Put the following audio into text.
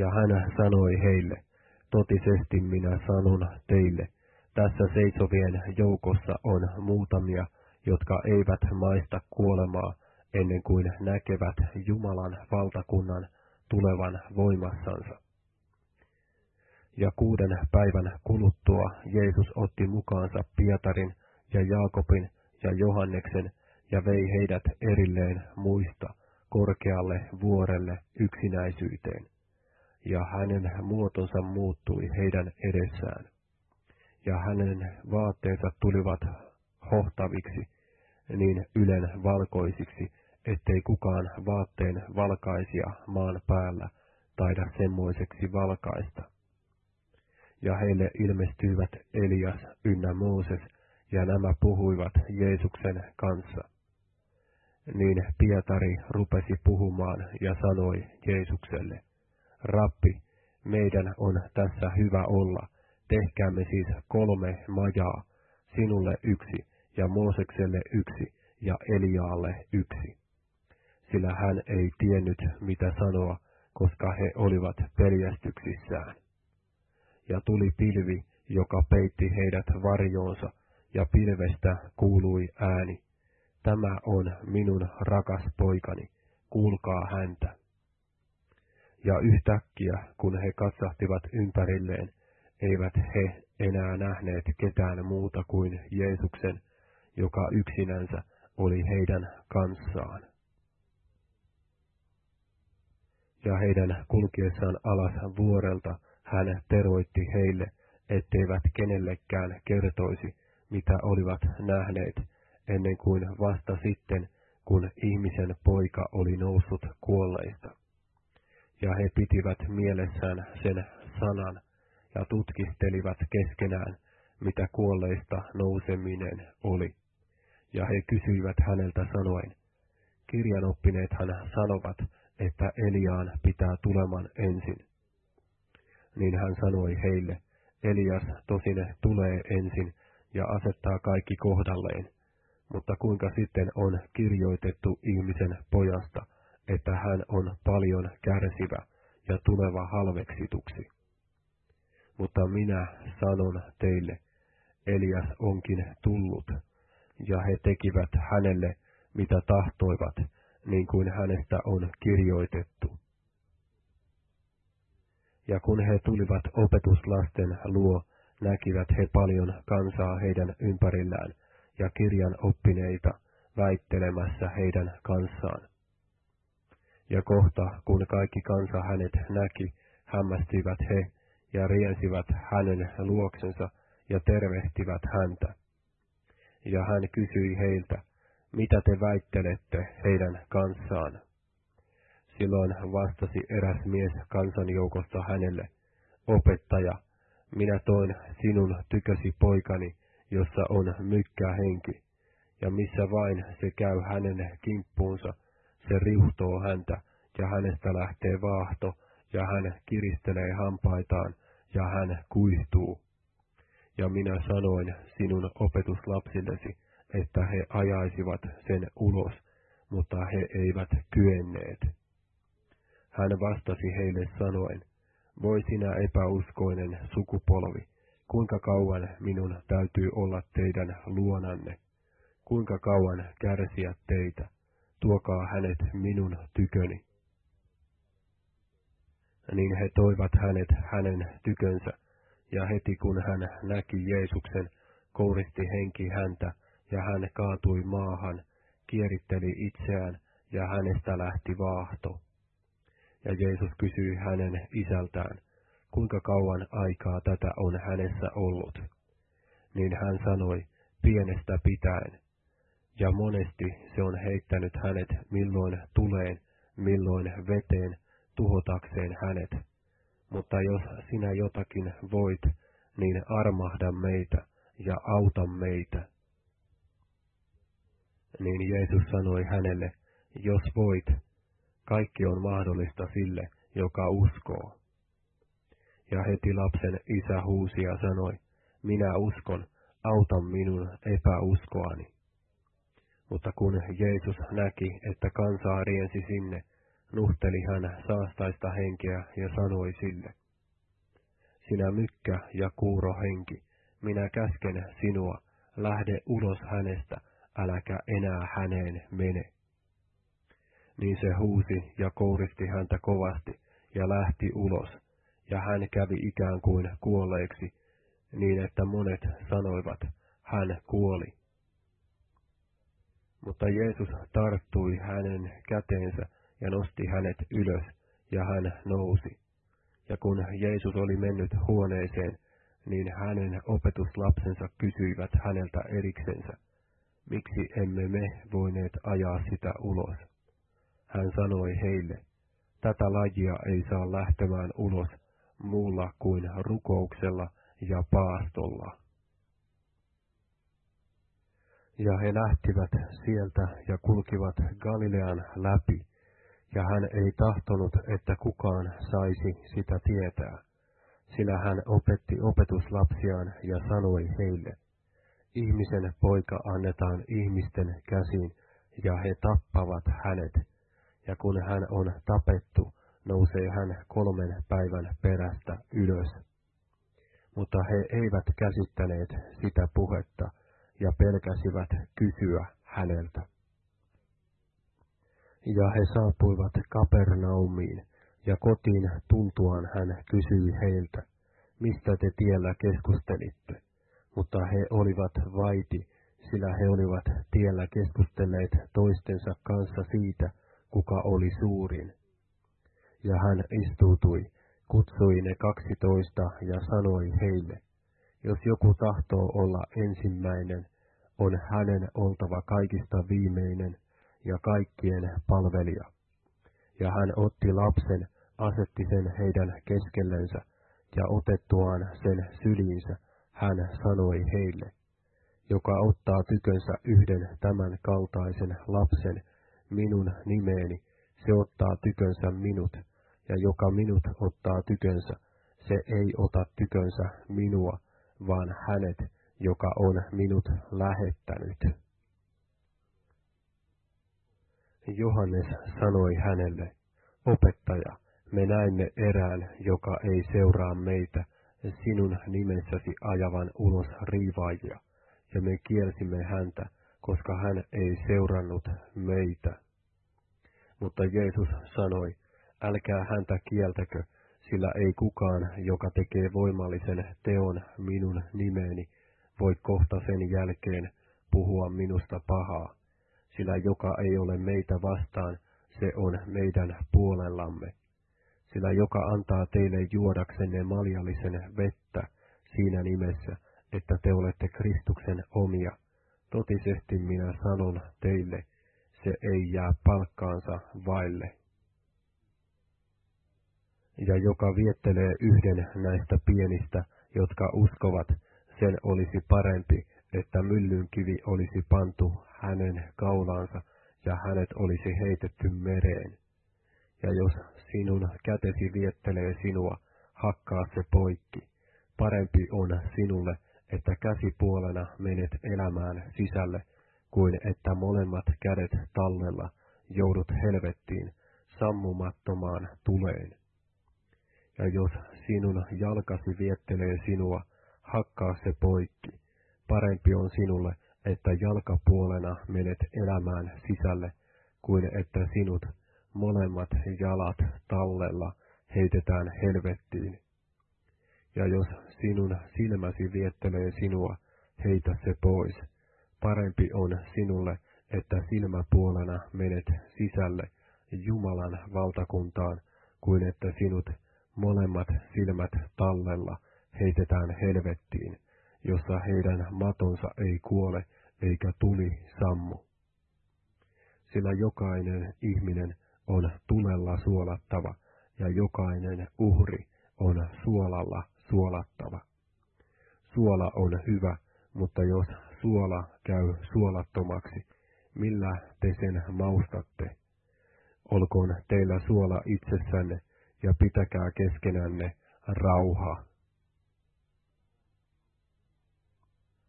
Ja hän sanoi heille, totisesti minä sanon teille, tässä seisovien joukossa on muutamia, jotka eivät maista kuolemaa ennen kuin näkevät Jumalan valtakunnan tulevan voimassansa. Ja kuuden päivän kuluttua Jeesus otti mukaansa Pietarin ja Jaakobin ja Johanneksen ja vei heidät erilleen muista korkealle vuorelle yksinäisyyteen. Ja hänen muotonsa muuttui heidän edessään. Ja hänen vaatteensa tulivat hohtaviksi, niin ylen valkoisiksi, ettei kukaan vaatteen valkaisia maan päällä taida semmoiseksi valkaista. Ja heille ilmestyivät Elias ynnä Mooses, ja nämä puhuivat Jeesuksen kanssa. Niin Pietari rupesi puhumaan ja sanoi Jeesukselle, Rappi, meidän on tässä hyvä olla, tehkäämme siis kolme majaa, sinulle yksi ja Moosekselle yksi ja Eliaalle yksi. Sillä hän ei tiennyt, mitä sanoa, koska he olivat peljästyksissään. Ja tuli pilvi, joka peitti heidät varjoonsa, ja pilvestä kuului ääni. Tämä on minun rakas poikani, kuulkaa häntä. Ja yhtäkkiä, kun he katsahtivat ympärilleen, eivät he enää nähneet ketään muuta kuin Jeesuksen, joka yksinänsä oli heidän kanssaan. Ja heidän kulkiessaan alas vuorelta hän teroitti heille, etteivät kenellekään kertoisi, mitä olivat nähneet, ennen kuin vasta sitten, kun ihmisen poika oli noussut kuolleista. Ja he pitivät mielessään sen sanan ja tutkistelivat keskenään, mitä kuolleista nouseminen oli. Ja he kysyivät häneltä sanoen, kirjanoppineethan sanovat, että Eliaan pitää tuleman ensin. Niin hän sanoi heille, Elias tosin tulee ensin ja asettaa kaikki kohdalleen, mutta kuinka sitten on kirjoitettu ihmisen pojasta, että hän on paljon kärsivä ja tuleva halveksituksi. Mutta minä sanon teille, Elias onkin tullut, ja he tekivät hänelle, mitä tahtoivat, niin kuin hänestä on kirjoitettu. Ja kun he tulivat opetuslasten luo, näkivät he paljon kansaa heidän ympärillään ja kirjan oppineita väittelemässä heidän kanssaan. Ja kohta, kun kaikki kansa hänet näki, hämmästivät he ja riensivät hänen luoksensa ja tervehtivät häntä. Ja hän kysyi heiltä, mitä te väittelette heidän kanssaan? Silloin vastasi eräs mies kansanjoukosta hänelle, opettaja, minä toin sinun tykösi poikani, jossa on mykkää henki, ja missä vain se käy hänen kimppuunsa, se riuhtoo häntä, ja hänestä lähtee vaahto, ja hän kiristelee hampaitaan, ja hän kuihtuu. Ja minä sanoin sinun opetuslapsillesi, että he ajaisivat sen ulos, mutta he eivät kyenneet. Hän vastasi heille sanoen, voi sinä epäuskoinen sukupolvi, kuinka kauan minun täytyy olla teidän luonanne, kuinka kauan kärsiä teitä, tuokaa hänet minun tyköni. Niin he toivat hänet hänen tykönsä, ja heti kun hän näki Jeesuksen, kouristi henki häntä, ja hän kaatui maahan, kieritteli itseään, ja hänestä lähti vaahto. Ja Jeesus kysyi hänen isältään, kuinka kauan aikaa tätä on hänessä ollut. Niin hän sanoi, pienestä pitäen. Ja monesti se on heittänyt hänet milloin tuleen, milloin veteen, tuhotakseen hänet. Mutta jos sinä jotakin voit, niin armahda meitä ja auta meitä. Niin Jeesus sanoi hänelle, jos voit, kaikki on mahdollista sille, joka uskoo. Ja heti lapsen isä huusi ja sanoi, minä uskon, auta minun epäuskoani. Mutta kun Jeesus näki, että kansaa riensi sinne, nuhteli hän saastaista henkeä ja sanoi sille, Sinä mykkä ja kuuro henki, minä käsken sinua, lähde ulos hänestä, äläkä enää häneen mene. Niin se huusi ja kouristi häntä kovasti ja lähti ulos, ja hän kävi ikään kuin kuolleeksi, niin että monet sanoivat, hän kuoli. Mutta Jeesus tarttui hänen käteensä ja nosti hänet ylös, ja hän nousi. Ja kun Jeesus oli mennyt huoneeseen, niin hänen opetuslapsensa kysyivät häneltä eriksensä, miksi emme me voineet ajaa sitä ulos. Hän sanoi heille, tätä lajia ei saa lähtemään ulos muulla kuin rukouksella ja paastolla. Ja he lähtivät sieltä ja kulkivat Galilean läpi, ja hän ei tahtonut, että kukaan saisi sitä tietää, sillä hän opetti opetuslapsiaan ja sanoi heille, ihmisen poika annetaan ihmisten käsiin, ja he tappavat hänet, ja kun hän on tapettu, nousee hän kolmen päivän perästä ylös. Mutta he eivät käsittäneet sitä puhetta, ja pelkäsivät kysyä häneltä. Ja he saapuivat Kapernaumiin, ja kotiin tultuaan hän kysyi heiltä, mistä te tiellä keskustelitte. Mutta he olivat vaiti, sillä he olivat tiellä keskustelleet toistensa kanssa siitä, kuka oli suurin. Ja hän istuutui, kutsui ne kaksitoista ja sanoi heille, jos joku tahtoo olla ensimmäinen, on hänen oltava kaikista viimeinen ja kaikkien palvelija. Ja hän otti lapsen, asetti sen heidän keskellensä, ja otettuaan sen syliinsä, hän sanoi heille, joka ottaa tykönsä yhden tämän kaltaisen lapsen, minun nimeeni, se ottaa tykönsä minut, ja joka minut ottaa tykönsä, se ei ota tykönsä minua, vaan hänet, joka on minut lähettänyt. Johannes sanoi hänelle, opettaja, me näimme erään, joka ei seuraa meitä, sinun nimessäsi ajavan ulos riivaajia, ja me kielsimme häntä, koska hän ei seurannut meitä. Mutta Jeesus sanoi, älkää häntä kieltäkö, sillä ei kukaan, joka tekee voimallisen teon minun nimeeni, voi kohta sen jälkeen puhua minusta pahaa, sillä joka ei ole meitä vastaan, se on meidän puolellamme. Sillä joka antaa teille juodaksenne maljallisen vettä siinä nimessä, että te olette Kristuksen omia, totisesti minä sanon teille, se ei jää palkkaansa vaille. Ja joka viettelee yhden näistä pienistä, jotka uskovat, sen olisi parempi, että myllynkivi olisi pantu hänen kaulaansa ja hänet olisi heitetty mereen. Ja jos sinun kätesi viettelee sinua, hakkaa se poikki. Parempi on sinulle, että käsipuolena menet elämään sisälle, kuin että molemmat kädet tallella joudut helvettiin sammumattomaan tuleen. Ja jos sinun jalkasi viettelee sinua, hakkaa se poikki. Parempi on sinulle, että jalkapuolena menet elämään sisälle, kuin että sinut molemmat jalat tallella heitetään helvettiin. Ja jos sinun silmäsi viettelee sinua, heitä se pois. Parempi on sinulle, että silmäpuolena menet sisälle Jumalan valtakuntaan, kuin että sinut molemmat silmät tallella heitetään helvettiin, jossa heidän matonsa ei kuole eikä tuli sammu. Sillä jokainen ihminen on tulella suolattava, ja jokainen uhri on suolalla suolattava. Suola on hyvä, mutta jos suola käy suolattomaksi, millä te sen maustatte? Olkoon teillä suola itsessänne, ja pitäkää keskenänne rauha.